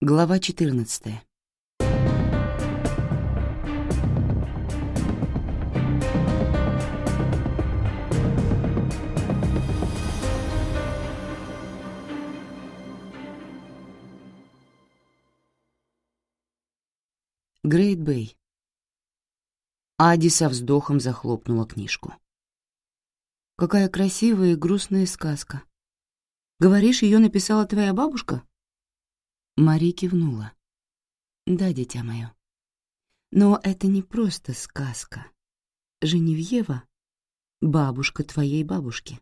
Глава 14. Грейт Бэй. Ади со вздохом захлопнула книжку. «Какая красивая и грустная сказка. Говоришь, ее написала твоя бабушка?» Мария кивнула. «Да, дитя мое. Но это не просто сказка. Женевьева — бабушка твоей бабушки».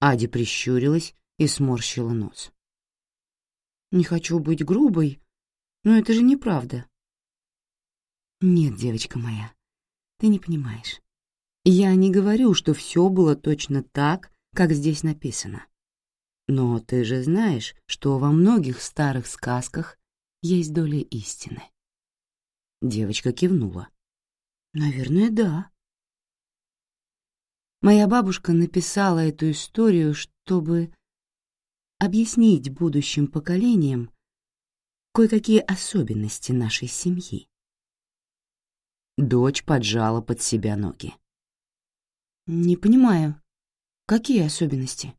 Ади прищурилась и сморщила нос. «Не хочу быть грубой, но это же неправда». «Нет, девочка моя, ты не понимаешь. Я не говорю, что все было точно так, как здесь написано. Но ты же знаешь, что во многих старых сказках есть доля истины. Девочка кивнула. Наверное, да. Моя бабушка написала эту историю, чтобы объяснить будущим поколениям кое-какие особенности нашей семьи. Дочь поджала под себя ноги. «Не понимаю, какие особенности?»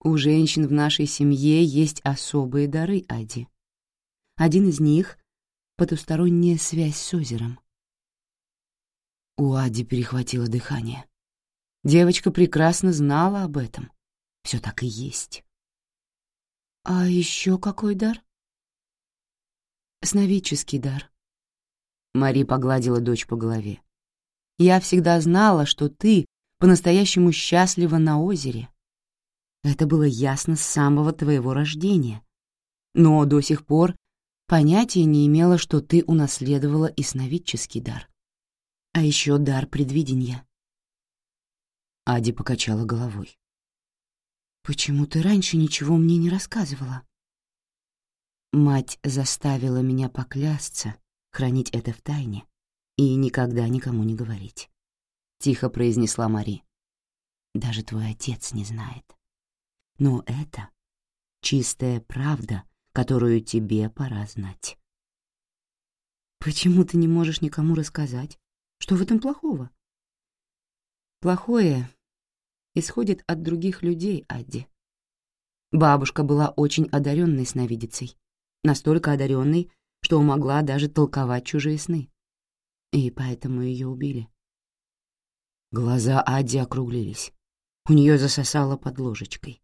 У женщин в нашей семье есть особые дары, Ади. Один из них — потусторонняя связь с озером. У Ади перехватило дыхание. Девочка прекрасно знала об этом. Все так и есть. А еще какой дар? Сновидческий дар. Мари погладила дочь по голове. Я всегда знала, что ты по-настоящему счастлива на озере. Это было ясно с самого твоего рождения. Но до сих пор понятия не имела, что ты унаследовала и сновидческий дар. А еще дар предвидения. Ади покачала головой. «Почему ты раньше ничего мне не рассказывала?» Мать заставила меня поклясться, хранить это в тайне и никогда никому не говорить. Тихо произнесла Мари. Даже твой отец не знает но это чистая правда, которую тебе пора знать. Почему ты не можешь никому рассказать? Что в этом плохого? Плохое исходит от других людей, Адди. Бабушка была очень одаренной сновидицей. Настолько одаренной, что могла даже толковать чужие сны. И поэтому ее убили. Глаза Адди округлились. У нее засосало под ложечкой.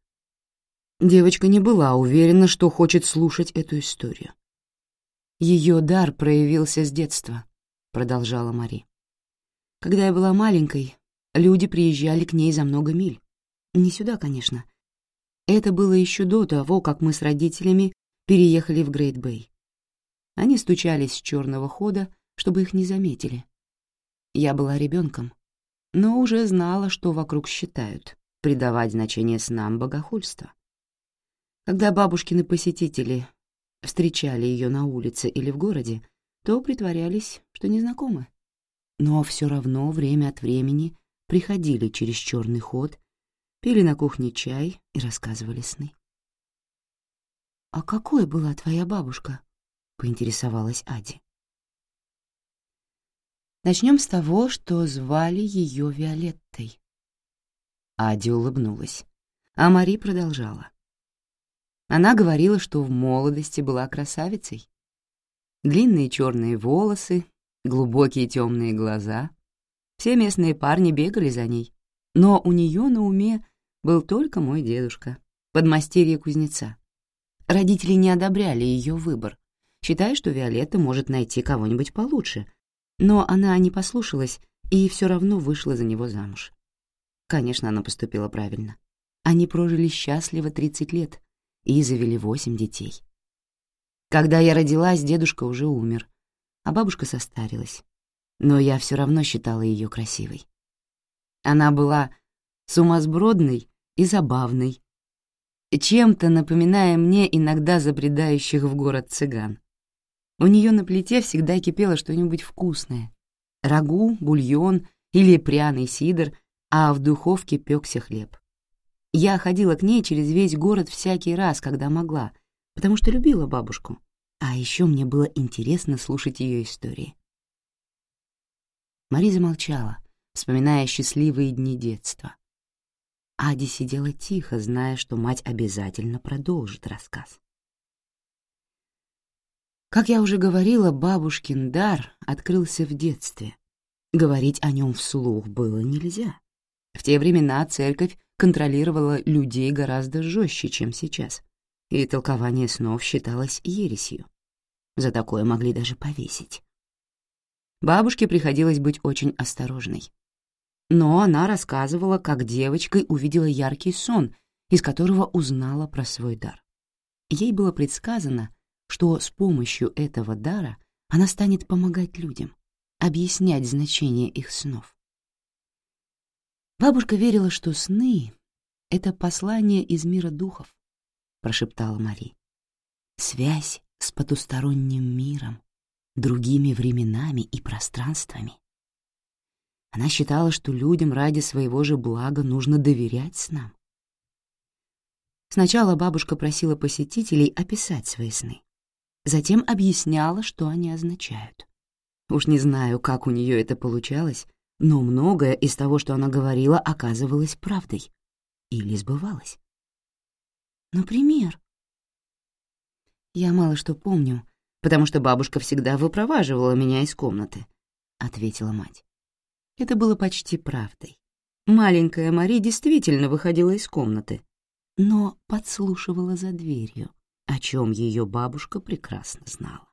Девочка не была уверена, что хочет слушать эту историю. «Ее дар проявился с детства», — продолжала Мари. «Когда я была маленькой, люди приезжали к ней за много миль. Не сюда, конечно. Это было еще до того, как мы с родителями переехали в Грейт-Бэй. Они стучались с черного хода, чтобы их не заметили. Я была ребенком, но уже знала, что вокруг считают, придавать значение снам богохульство. Когда бабушкины посетители встречали ее на улице или в городе, то притворялись, что незнакомы. Но все равно время от времени приходили через черный ход, пили на кухне чай и рассказывали сны. «А какой была твоя бабушка?» — поинтересовалась Ади. Начнем с того, что звали ее Виолеттой. Ади улыбнулась, а Мари продолжала. Она говорила, что в молодости была красавицей. Длинные черные волосы, глубокие темные глаза. Все местные парни бегали за ней, но у нее на уме был только мой дедушка, подмастерье кузнеца. Родители не одобряли ее выбор, считая, что Виолетта может найти кого-нибудь получше, но она не послушалась и все равно вышла за него замуж. Конечно, она поступила правильно. Они прожили счастливо 30 лет, и завели восемь детей. Когда я родилась, дедушка уже умер, а бабушка состарилась. Но я все равно считала ее красивой. Она была сумасбродной и забавной, чем-то напоминая мне иногда забредающих в город цыган. У нее на плите всегда кипело что-нибудь вкусное — рагу, бульон или пряный сидр, а в духовке пекся хлеб. Я ходила к ней через весь город всякий раз, когда могла, потому что любила бабушку. А еще мне было интересно слушать ее истории. Мариза молчала, вспоминая счастливые дни детства. Ади сидела тихо, зная, что мать обязательно продолжит рассказ. Как я уже говорила, бабушкин дар открылся в детстве. Говорить о нем вслух было нельзя. В те времена церковь контролировала людей гораздо жестче, чем сейчас, и толкование снов считалось ересью. За такое могли даже повесить. Бабушке приходилось быть очень осторожной. Но она рассказывала, как девочкой увидела яркий сон, из которого узнала про свой дар. Ей было предсказано, что с помощью этого дара она станет помогать людям, объяснять значение их снов. Бабушка верила, что сны — это послание из мира духов, прошептала Мари. Связь с потусторонним миром, другими временами и пространствами. Она считала, что людям ради своего же блага нужно доверять снам. Сначала бабушка просила посетителей описать свои сны. Затем объясняла, что они означают. Уж не знаю, как у нее это получалось, но многое из того, что она говорила, оказывалось правдой или сбывалось. Например? «Я мало что помню, потому что бабушка всегда выпроваживала меня из комнаты», — ответила мать. Это было почти правдой. Маленькая Мари действительно выходила из комнаты, но подслушивала за дверью, о чем ее бабушка прекрасно знала.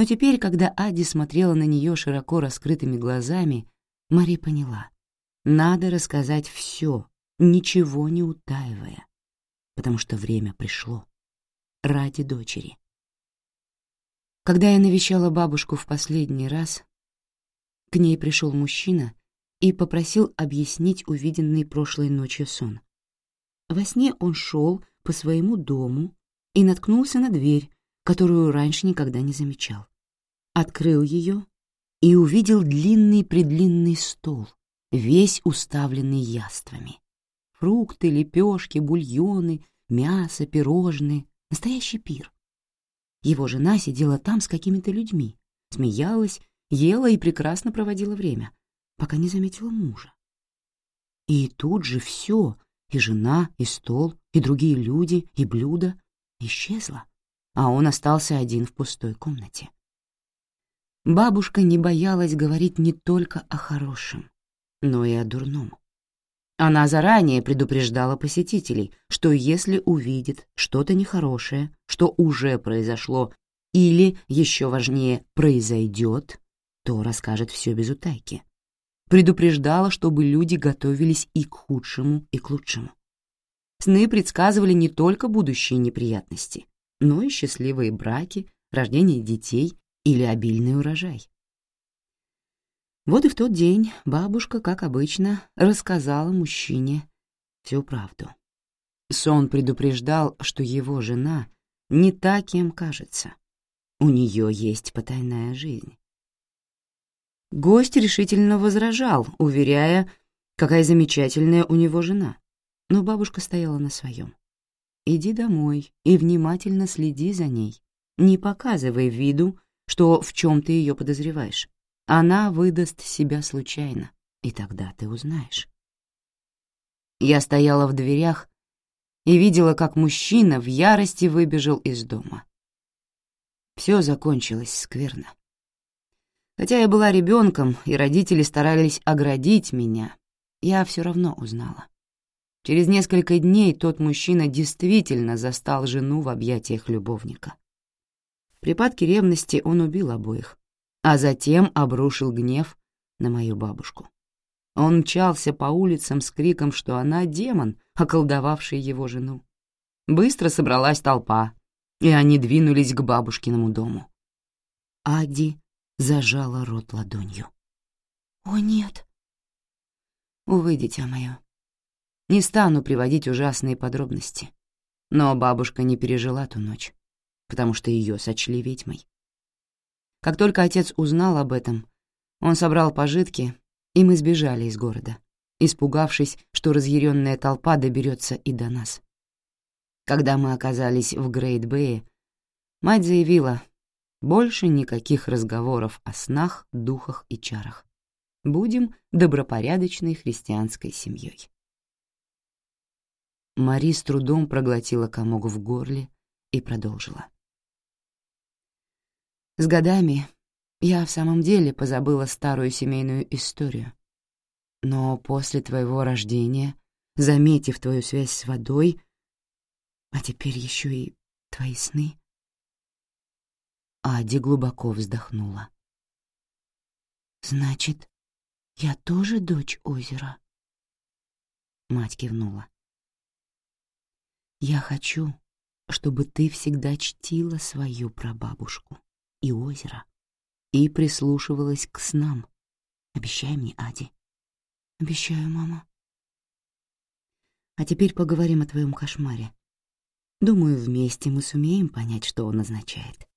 Но теперь, когда Ади смотрела на нее широко раскрытыми глазами, Мари поняла — надо рассказать все, ничего не утаивая, потому что время пришло. Ради дочери. Когда я навещала бабушку в последний раз, к ней пришел мужчина и попросил объяснить увиденный прошлой ночью сон. Во сне он шел по своему дому и наткнулся на дверь, которую раньше никогда не замечал открыл ее и увидел длинный-предлинный стол, весь уставленный яствами. Фрукты, лепешки, бульоны, мясо, пирожные. Настоящий пир. Его жена сидела там с какими-то людьми, смеялась, ела и прекрасно проводила время, пока не заметила мужа. И тут же все — и жена, и стол, и другие люди, и блюда — исчезло, а он остался один в пустой комнате. Бабушка не боялась говорить не только о хорошем, но и о дурном. Она заранее предупреждала посетителей, что если увидит что-то нехорошее, что уже произошло или, еще важнее, произойдет, то расскажет все без утайки. Предупреждала, чтобы люди готовились и к худшему, и к лучшему. Сны предсказывали не только будущие неприятности, но и счастливые браки, рождение детей или обильный урожай. Вот и в тот день бабушка, как обычно, рассказала мужчине всю правду. Сон предупреждал, что его жена не та, кем кажется. У нее есть потайная жизнь. Гость решительно возражал, уверяя, какая замечательная у него жена. Но бабушка стояла на своем. «Иди домой и внимательно следи за ней, не показывай виду, что в чем ты ее подозреваешь. Она выдаст себя случайно, и тогда ты узнаешь. Я стояла в дверях и видела, как мужчина в ярости выбежал из дома. Все закончилось скверно. Хотя я была ребенком, и родители старались оградить меня, я все равно узнала. Через несколько дней тот мужчина действительно застал жену в объятиях любовника. Припадки ревности он убил обоих, а затем обрушил гнев на мою бабушку. Он мчался по улицам с криком, что она демон, околдовавший его жену. Быстро собралась толпа, и они двинулись к бабушкиному дому. Ади зажала рот ладонью. «О, нет!» «Увы, дитя мое, не стану приводить ужасные подробности, но бабушка не пережила ту ночь потому что ее сочли ведьмой. Как только отец узнал об этом, он собрал пожитки, и мы сбежали из города, испугавшись, что разъяренная толпа доберется и до нас. Когда мы оказались в Грейт-Бэе, мать заявила, больше никаких разговоров о снах, духах и чарах. Будем добропорядочной христианской семьей. Мари с трудом проглотила комок в горле и продолжила. С годами я в самом деле позабыла старую семейную историю. Но после твоего рождения, заметив твою связь с водой, а теперь еще и твои сны... Ади глубоко вздохнула. «Значит, я тоже дочь озера?» Мать кивнула. «Я хочу, чтобы ты всегда чтила свою прабабушку и озеро, и прислушивалась к снам. Обещай мне, Ади. Обещаю, мама. А теперь поговорим о твоем кошмаре. Думаю, вместе мы сумеем понять, что он означает.